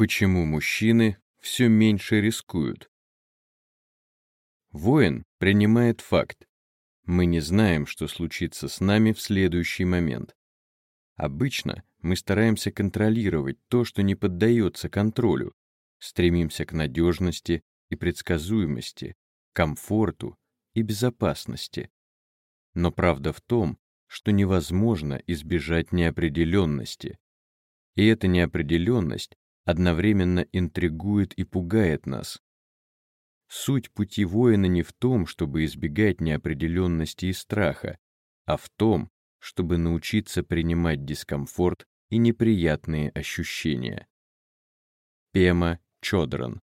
Почему мужчины все меньше рискуют? Воин принимает факт. Мы не знаем, что случится с нами в следующий момент. Обычно мы стараемся контролировать то, что не поддается контролю, стремимся к надежности и предсказуемости, комфорту и безопасности. Но правда в том, что невозможно избежать неопределенности. И эта неопределенность одновременно интригует и пугает нас. Суть пути воина не в том, чтобы избегать неопределенности и страха, а в том, чтобы научиться принимать дискомфорт и неприятные ощущения. Пема Чодран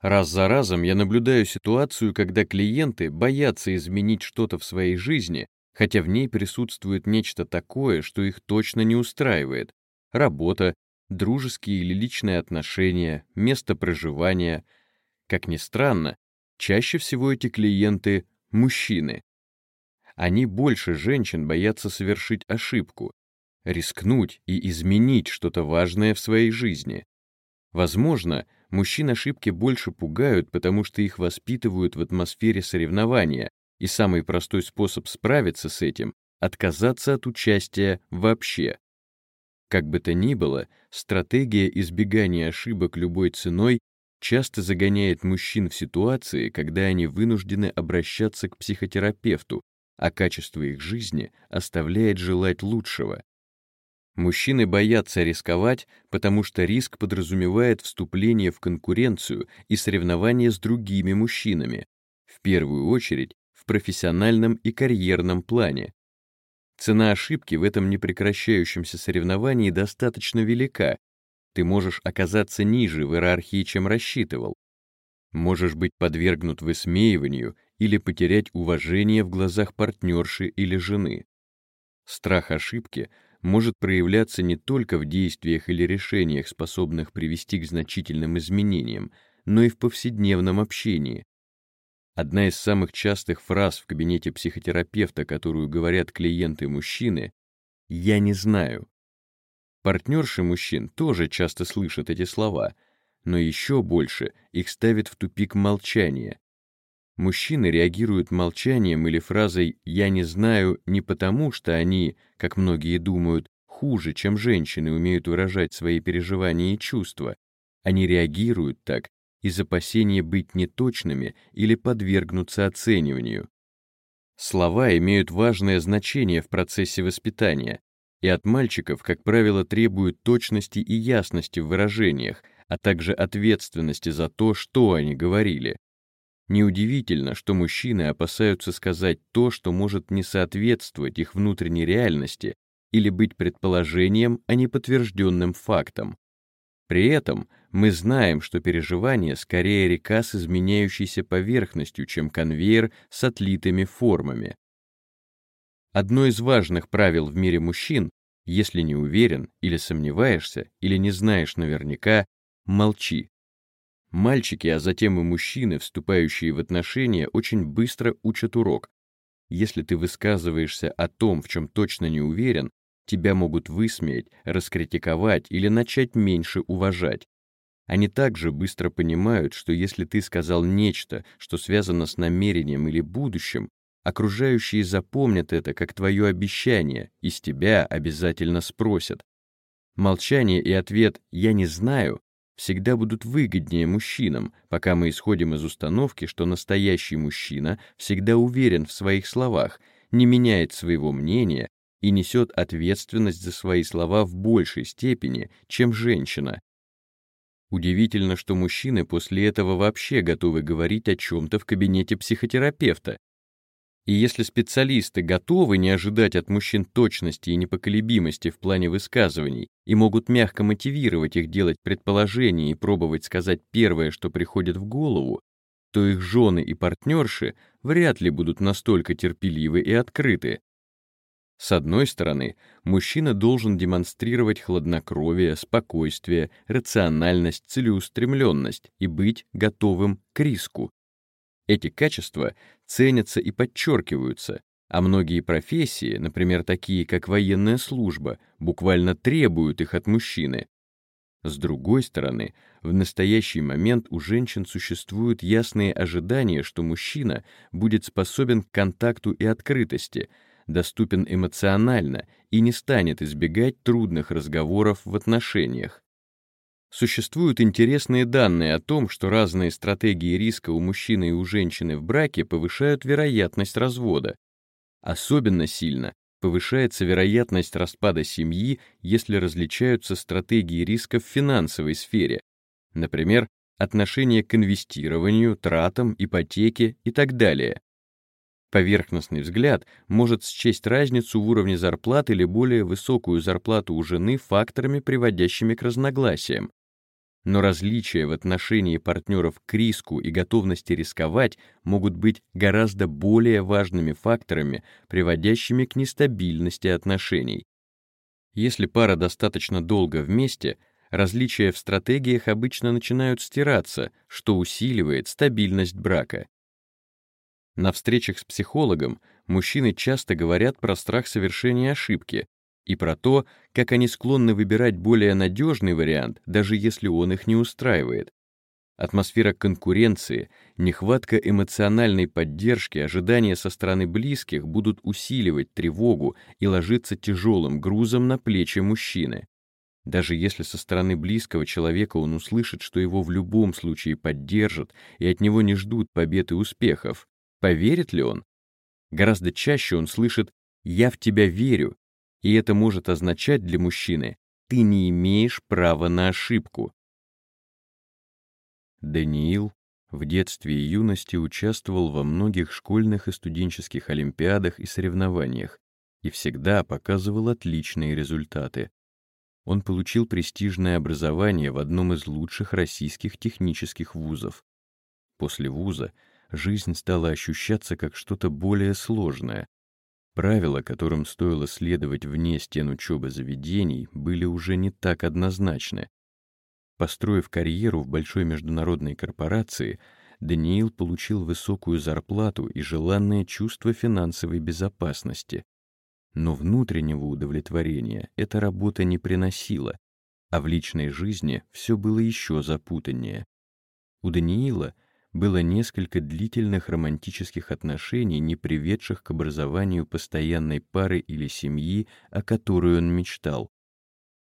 Раз за разом я наблюдаю ситуацию, когда клиенты боятся изменить что-то в своей жизни, хотя в ней присутствует нечто такое, что их точно не устраивает. Работа, дружеские или личные отношения, место проживания. Как ни странно, чаще всего эти клиенты — мужчины. Они больше женщин боятся совершить ошибку, рискнуть и изменить что-то важное в своей жизни. Возможно, мужчин ошибки больше пугают, потому что их воспитывают в атмосфере соревнования, и самый простой способ справиться с этим — отказаться от участия вообще. Как бы то ни было, стратегия избегания ошибок любой ценой часто загоняет мужчин в ситуации, когда они вынуждены обращаться к психотерапевту, а качество их жизни оставляет желать лучшего. Мужчины боятся рисковать, потому что риск подразумевает вступление в конкуренцию и соревнование с другими мужчинами, в первую очередь в профессиональном и карьерном плане, Цена ошибки в этом непрекращающемся соревновании достаточно велика. Ты можешь оказаться ниже в иерархии, чем рассчитывал. Можешь быть подвергнут высмеиванию или потерять уважение в глазах партнерши или жены. Страх ошибки может проявляться не только в действиях или решениях, способных привести к значительным изменениям, но и в повседневном общении, Одна из самых частых фраз в кабинете психотерапевта, которую говорят клиенты-мужчины «я не знаю». Партнерши мужчин тоже часто слышат эти слова, но еще больше их ставит в тупик молчание. Мужчины реагируют молчанием или фразой «я не знаю» не потому, что они, как многие думают, хуже, чем женщины умеют выражать свои переживания и чувства. Они реагируют так, из опасения быть неточными или подвергнуться оцениванию. Слова имеют важное значение в процессе воспитания, и от мальчиков, как правило, требуют точности и ясности в выражениях, а также ответственности за то, что они говорили. Неудивительно, что мужчины опасаются сказать то, что может не соответствовать их внутренней реальности или быть предположением, а не подтвержденным фактом. При этом мы знаем, что переживание скорее река с изменяющейся поверхностью, чем конвейер с отлитыми формами. Одно из важных правил в мире мужчин, если не уверен или сомневаешься, или не знаешь наверняка, молчи. Мальчики, а затем и мужчины, вступающие в отношения, очень быстро учат урок. Если ты высказываешься о том, в чем точно не уверен, тебя могут высмеять, раскритиковать или начать меньше уважать. Они также быстро понимают, что если ты сказал нечто, что связано с намерением или будущим, окружающие запомнят это как твое обещание и с тебя обязательно спросят. Молчание и ответ «я не знаю» всегда будут выгоднее мужчинам, пока мы исходим из установки, что настоящий мужчина всегда уверен в своих словах, не меняет своего мнения и несет ответственность за свои слова в большей степени, чем женщина. Удивительно, что мужчины после этого вообще готовы говорить о чем-то в кабинете психотерапевта. И если специалисты готовы не ожидать от мужчин точности и непоколебимости в плане высказываний и могут мягко мотивировать их делать предположения и пробовать сказать первое, что приходит в голову, то их жены и партнерши вряд ли будут настолько терпеливы и открыты, С одной стороны, мужчина должен демонстрировать хладнокровие, спокойствие, рациональность, целеустремленность и быть готовым к риску. Эти качества ценятся и подчеркиваются, а многие профессии, например, такие как военная служба, буквально требуют их от мужчины. С другой стороны, в настоящий момент у женщин существуют ясные ожидания, что мужчина будет способен к контакту и открытости — доступен эмоционально и не станет избегать трудных разговоров в отношениях. Существуют интересные данные о том, что разные стратегии риска у мужчины и у женщины в браке повышают вероятность развода. Особенно сильно повышается вероятность распада семьи, если различаются стратегии риска в финансовой сфере, например, отношение к инвестированию, тратам, ипотеке и так далее. Поверхностный взгляд может счесть разницу в уровне зарплат или более высокую зарплату у жены факторами, приводящими к разногласиям. Но различия в отношении партнеров к риску и готовности рисковать могут быть гораздо более важными факторами, приводящими к нестабильности отношений. Если пара достаточно долго вместе, различия в стратегиях обычно начинают стираться, что усиливает стабильность брака. На встречах с психологом мужчины часто говорят про страх совершения ошибки и про то, как они склонны выбирать более надежный вариант, даже если он их не устраивает. Атмосфера конкуренции, нехватка эмоциональной поддержки, ожидания со стороны близких будут усиливать тревогу и ложиться тяжелым грузом на плечи мужчины. Даже если со стороны близкого человека он услышит, что его в любом случае поддержат и от него не ждут побед и успехов, Поверит ли он? Гораздо чаще он слышит «я в тебя верю», и это может означать для мужчины «ты не имеешь права на ошибку». Даниил в детстве и юности участвовал во многих школьных и студенческих олимпиадах и соревнованиях и всегда показывал отличные результаты. Он получил престижное образование в одном из лучших российских технических вузов. После вуза жизнь стала ощущаться как что-то более сложное. Правила, которым стоило следовать вне стен учебы заведений, были уже не так однозначны. Построив карьеру в большой международной корпорации, Даниил получил высокую зарплату и желанное чувство финансовой безопасности. Но внутреннего удовлетворения эта работа не приносила, а в личной жизни все было еще запутаннее. У Даниила — было несколько длительных романтических отношений, не приведших к образованию постоянной пары или семьи, о которой он мечтал.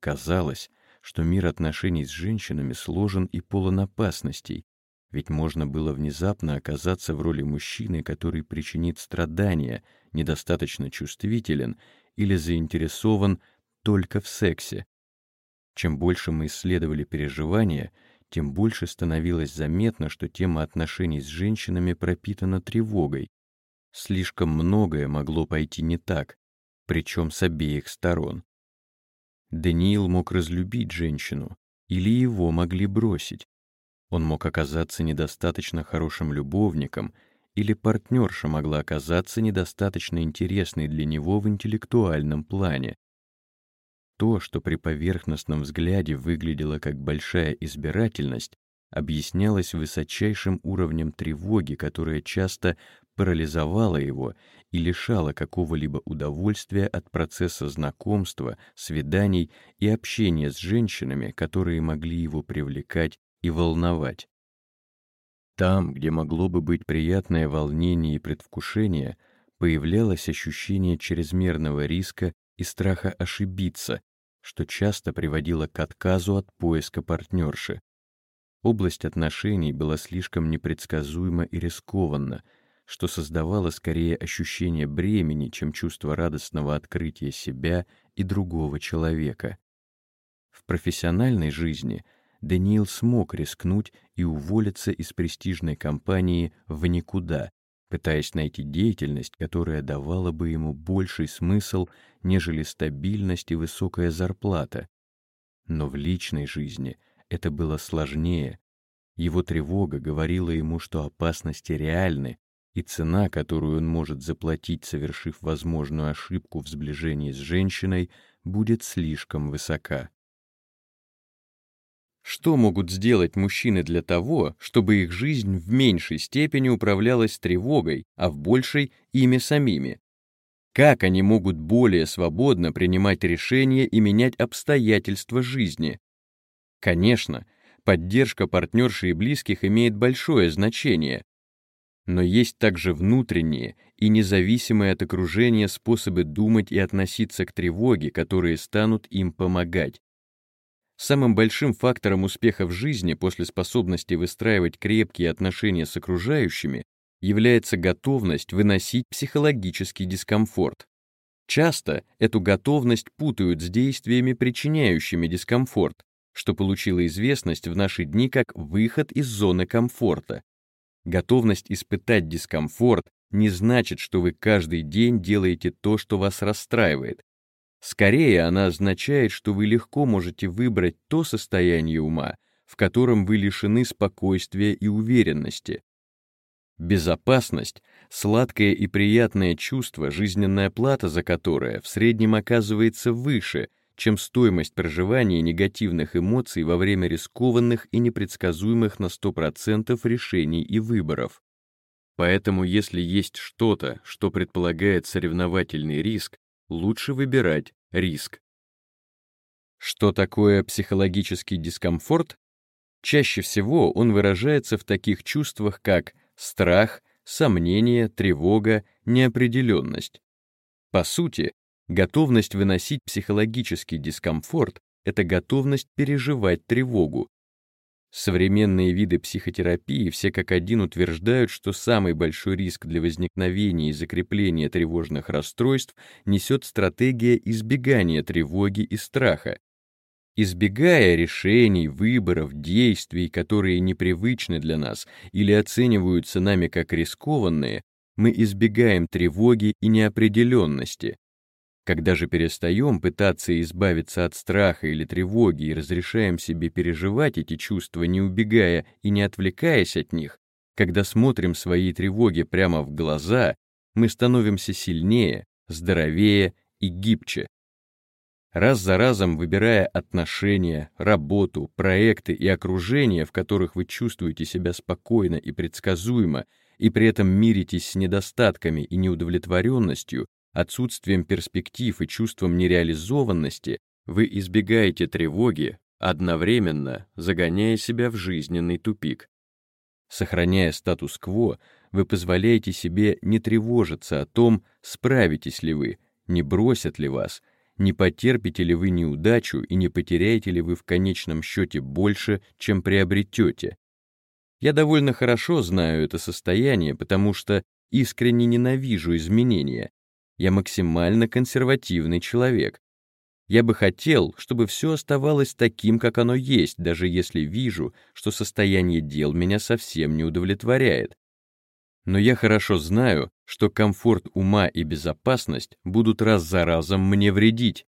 Казалось, что мир отношений с женщинами сложен и полон опасностей, ведь можно было внезапно оказаться в роли мужчины, который причинит страдания, недостаточно чувствителен или заинтересован только в сексе. Чем больше мы исследовали переживания, тем больше становилось заметно, что тема отношений с женщинами пропитана тревогой. Слишком многое могло пойти не так, причем с обеих сторон. Даниил мог разлюбить женщину, или его могли бросить. Он мог оказаться недостаточно хорошим любовником, или партнерша могла оказаться недостаточно интересной для него в интеллектуальном плане. То, что при поверхностном взгляде выглядело как большая избирательность, объяснялось высочайшим уровнем тревоги, которая часто парализовала его и лишала какого-либо удовольствия от процесса знакомства, свиданий и общения с женщинами, которые могли его привлекать и волновать. Там, где могло бы быть приятное волнение и предвкушение, появлялось ощущение чрезмерного риска и страха ошибиться, что часто приводило к отказу от поиска партнерши. Область отношений была слишком непредсказуема и рискованна, что создавало скорее ощущение бремени, чем чувство радостного открытия себя и другого человека. В профессиональной жизни Даниил смог рискнуть и уволиться из престижной компании в никуда, пытаясь найти деятельность, которая давала бы ему больший смысл, нежели стабильность и высокая зарплата. Но в личной жизни это было сложнее. Его тревога говорила ему, что опасности реальны, и цена, которую он может заплатить, совершив возможную ошибку в сближении с женщиной, будет слишком высока. Что могут сделать мужчины для того, чтобы их жизнь в меньшей степени управлялась тревогой, а в большей — ими самими? Как они могут более свободно принимать решения и менять обстоятельства жизни? Конечно, поддержка партнерши и близких имеет большое значение, но есть также внутренние и независимые от окружения способы думать и относиться к тревоге, которые станут им помогать. Самым большим фактором успеха в жизни после способности выстраивать крепкие отношения с окружающими является готовность выносить психологический дискомфорт. Часто эту готовность путают с действиями, причиняющими дискомфорт, что получило известность в наши дни как выход из зоны комфорта. Готовность испытать дискомфорт не значит, что вы каждый день делаете то, что вас расстраивает. Скорее, она означает, что вы легко можете выбрать то состояние ума, в котором вы лишены спокойствия и уверенности. Безопасность — сладкое и приятное чувство, жизненная плата за которое в среднем оказывается выше — чем стоимость проживания негативных эмоций во время рискованных и непредсказуемых на 100% решений и выборов. Поэтому если есть что-то, что предполагает соревновательный риск, лучше выбирать риск. Что такое психологический дискомфорт? Чаще всего он выражается в таких чувствах, как страх, сомнение, тревога, неопределенность. По сути, Готовность выносить психологический дискомфорт — это готовность переживать тревогу. Современные виды психотерапии все как один утверждают, что самый большой риск для возникновения и закрепления тревожных расстройств несет стратегия избегания тревоги и страха. Избегая решений, выборов, действий, которые непривычны для нас или оцениваются нами как рискованные, мы избегаем тревоги и неопределенности. Когда же перестаем пытаться избавиться от страха или тревоги и разрешаем себе переживать эти чувства, не убегая и не отвлекаясь от них, когда смотрим своей тревоге прямо в глаза, мы становимся сильнее, здоровее и гибче. Раз за разом выбирая отношения, работу, проекты и окружение, в которых вы чувствуете себя спокойно и предсказуемо, и при этом миритесь с недостатками и неудовлетворенностью, отсутствием перспектив и чувством нереализованности вы избегаете тревоги, одновременно загоняя себя в жизненный тупик. Сохраняя статус-кво, вы позволяете себе не тревожиться о том, справитесь ли вы, не бросят ли вас, не потерпите ли вы неудачу и не потеряете ли вы в конечном счете больше, чем приобретете. Я довольно хорошо знаю это состояние, потому что искренне ненавижу изменения, я максимально консервативный человек. Я бы хотел, чтобы все оставалось таким, как оно есть, даже если вижу, что состояние дел меня совсем не удовлетворяет. Но я хорошо знаю, что комфорт ума и безопасность будут раз за разом мне вредить.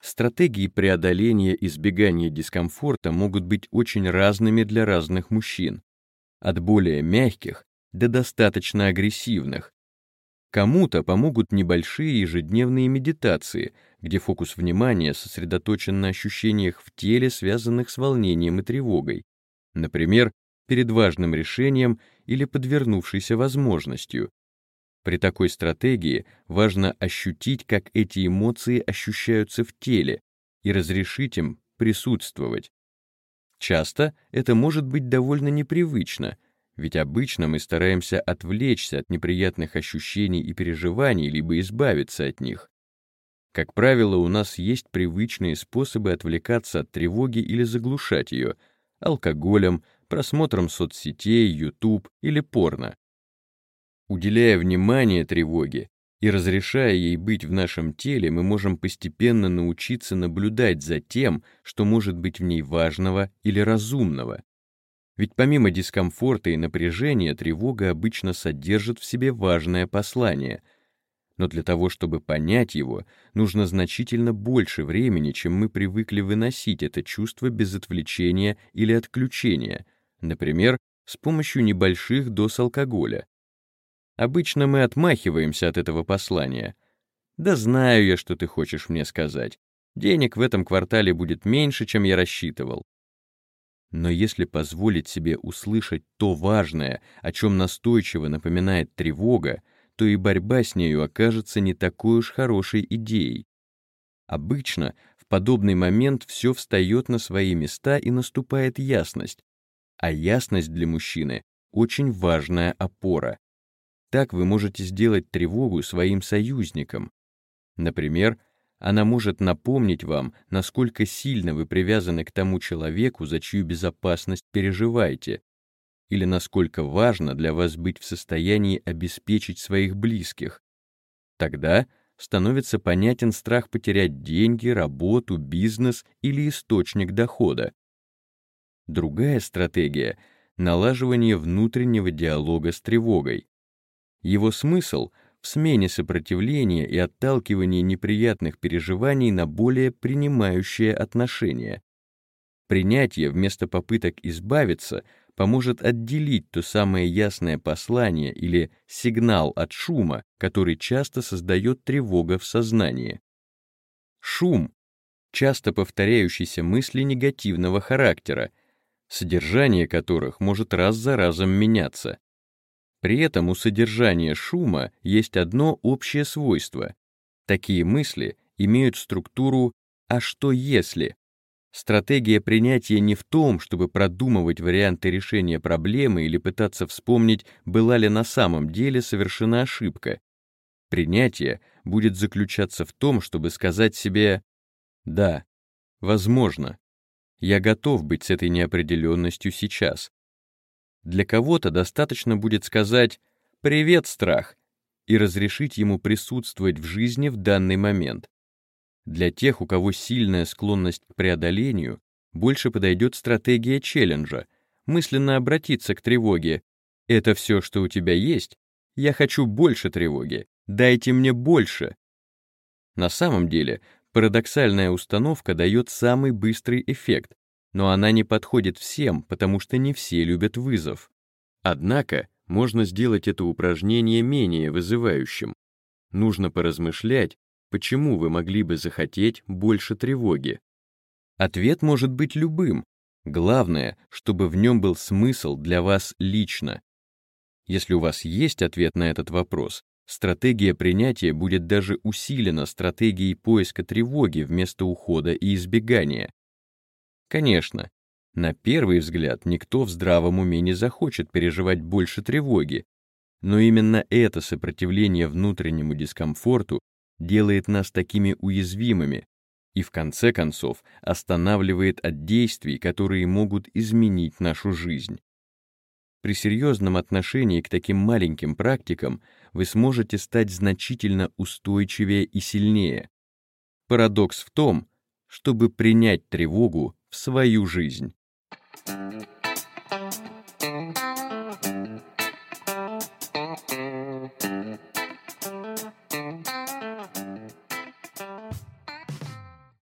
Стратегии преодоления избегания дискомфорта могут быть очень разными для разных мужчин, от более мягких до достаточно агрессивных, Кому-то помогут небольшие ежедневные медитации, где фокус внимания сосредоточен на ощущениях в теле, связанных с волнением и тревогой. Например, перед важным решением или подвернувшейся возможностью. При такой стратегии важно ощутить, как эти эмоции ощущаются в теле, и разрешить им присутствовать. Часто это может быть довольно непривычно — ведь обычно мы стараемся отвлечься от неприятных ощущений и переживаний, либо избавиться от них. Как правило, у нас есть привычные способы отвлекаться от тревоги или заглушать ее — алкоголем, просмотром соцсетей, YouTube или порно. Уделяя внимание тревоге и разрешая ей быть в нашем теле, мы можем постепенно научиться наблюдать за тем, что может быть в ней важного или разумного. Ведь помимо дискомфорта и напряжения, тревога обычно содержит в себе важное послание. Но для того, чтобы понять его, нужно значительно больше времени, чем мы привыкли выносить это чувство без отвлечения или отключения, например, с помощью небольших доз алкоголя. Обычно мы отмахиваемся от этого послания. Да знаю я, что ты хочешь мне сказать. Денег в этом квартале будет меньше, чем я рассчитывал. Но если позволить себе услышать то важное, о чем настойчиво напоминает тревога, то и борьба с нею окажется не такой уж хорошей идеей. Обычно в подобный момент все встает на свои места и наступает ясность. А ясность для мужчины — очень важная опора. Так вы можете сделать тревогу своим союзником. Например, она может напомнить вам, насколько сильно вы привязаны к тому человеку, за чью безопасность переживаете, или насколько важно для вас быть в состоянии обеспечить своих близких. Тогда становится понятен страх потерять деньги, работу, бизнес или источник дохода. Другая стратегия — налаживание внутреннего диалога с тревогой. Его смысл — в смене сопротивления и отталкивания неприятных переживаний на более принимающее отношение. Принятие вместо попыток избавиться поможет отделить то самое ясное послание или сигнал от шума, который часто создает тревога в сознании. Шум — часто повторяющиеся мысли негативного характера, содержание которых может раз за разом меняться. При этом у содержания шума есть одно общее свойство. Такие мысли имеют структуру «а что если?». Стратегия принятия не в том, чтобы продумывать варианты решения проблемы или пытаться вспомнить, была ли на самом деле совершена ошибка. Принятие будет заключаться в том, чтобы сказать себе «да, возможно, я готов быть с этой неопределенностью сейчас, для кого-то достаточно будет сказать «Привет, страх» и разрешить ему присутствовать в жизни в данный момент. Для тех, у кого сильная склонность к преодолению, больше подойдет стратегия челленджа, мысленно обратиться к тревоге. «Это все, что у тебя есть? Я хочу больше тревоги. Дайте мне больше». На самом деле, парадоксальная установка дает самый быстрый эффект, но она не подходит всем, потому что не все любят вызов. Однако можно сделать это упражнение менее вызывающим. Нужно поразмышлять, почему вы могли бы захотеть больше тревоги. Ответ может быть любым. Главное, чтобы в нем был смысл для вас лично. Если у вас есть ответ на этот вопрос, стратегия принятия будет даже усилена стратегией поиска тревоги вместо ухода и избегания. Конечно, на первый взгляд никто в здравом уме не захочет переживать больше тревоги, но именно это сопротивление внутреннему дискомфорту делает нас такими уязвимыми и в конце концов останавливает от действий, которые могут изменить нашу жизнь. При серьезном отношении к таким маленьким практикам вы сможете стать значительно устойчивее и сильнее. Парадокс в том, чтобы принять тревогу в свою жизнь.